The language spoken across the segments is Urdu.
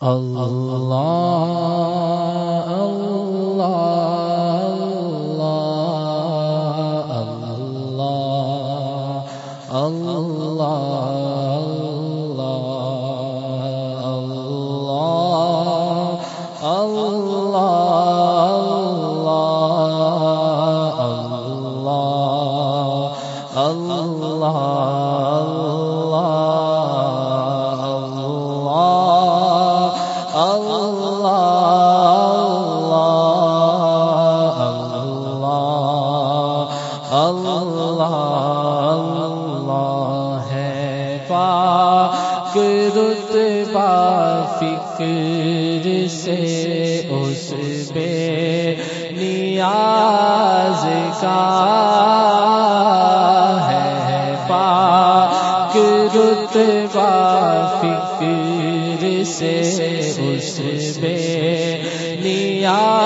اللہ اللہ اللہ ہے پاک رتبہ فکر سے اس بے نیاز کا ہے پاک رتبہ فکر سے اس بے نیاز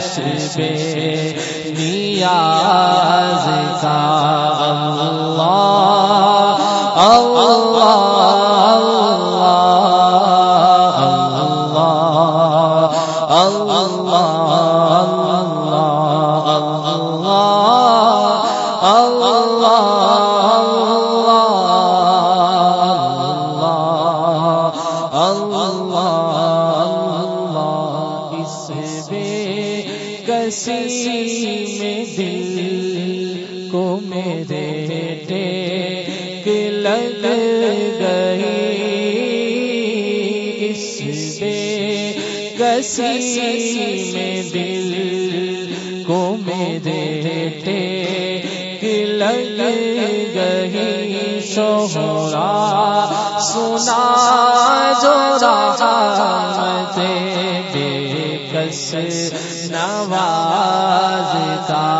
جس پہ نیاز کا اللہ میں دل کو میرے لگ گئی۔ شوہرا سنا جو رہا بے کس نوازتا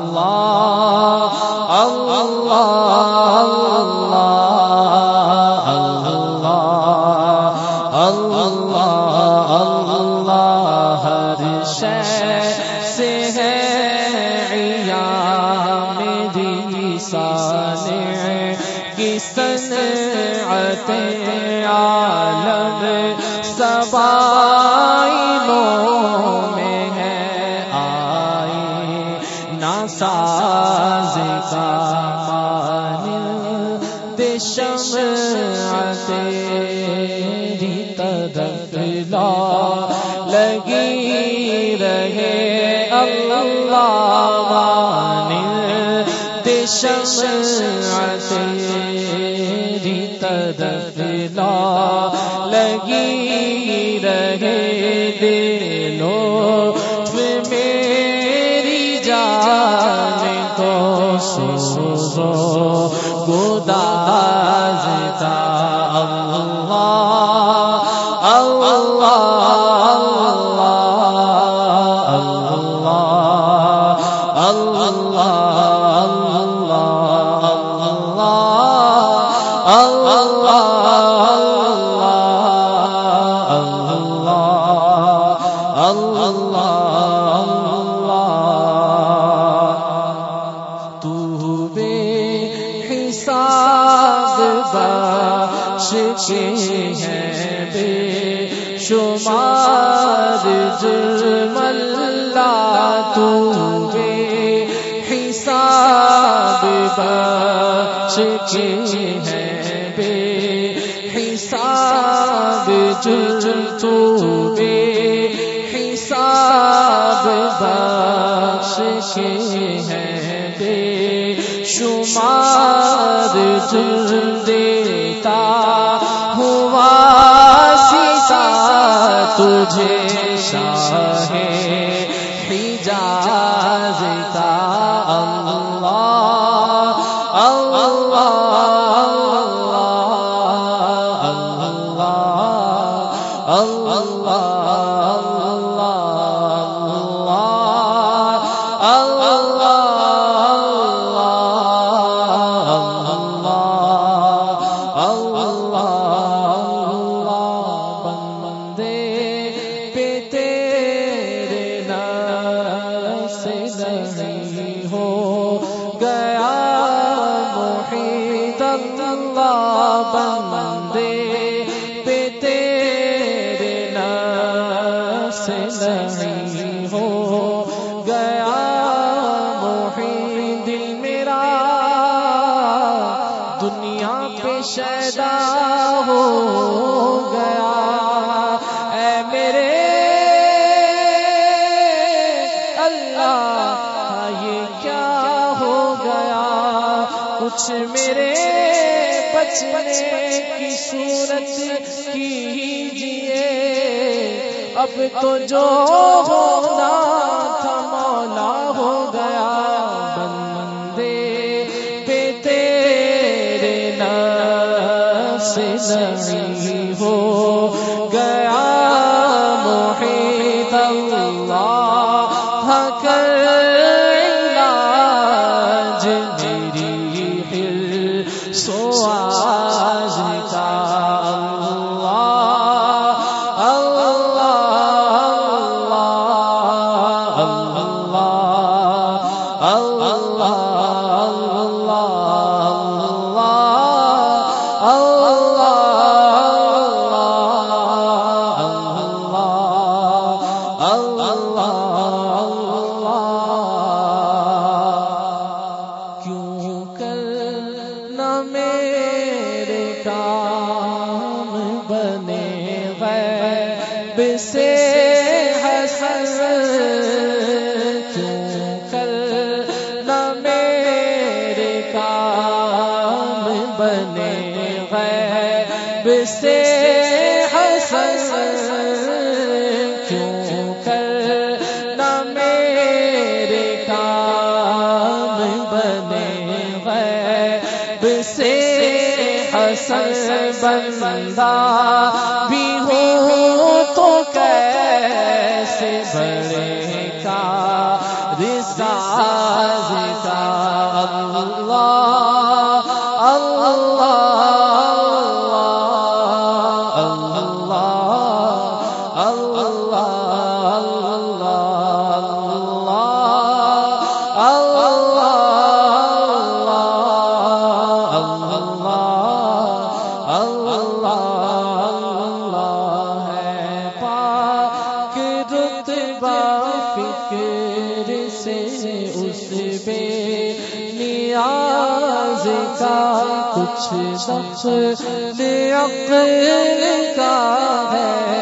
کسن عالم سبائی لو ساز کا مان دشم تیری طرف لا لگی رہے، اللہ مان صدلا لگی رہے دلو میری جان کو سو سو دلو کے ہیں بے شمار جرم اللہ تو بے حساب بخش کے ہیں بے حساب جرم تو بے حساب بخش کے ہیں بے شمار جرم دیتا ہوا سیتا تجھے شاہ حجاز بندے پہ تیرے نام سے نہیں ہو۔ گیا محیط دل میرا، دنیا پہ شیدا ہو۔ گیا، اے میرے اللہ ہاں یہ کیا ہو گیا؟ کچھ میرے بچنے کی صورت کیجیے اب تو جو ہونا تھا مولا ہو گیا۔ بندے، پہ تیرے نفس سے سے حسن کیوں میرے کام بنے؟ غیب سے حسن کیوں میرے کام بنے؟ غیب سے حسن بندہ کچھ دخل عقل کا ہے۔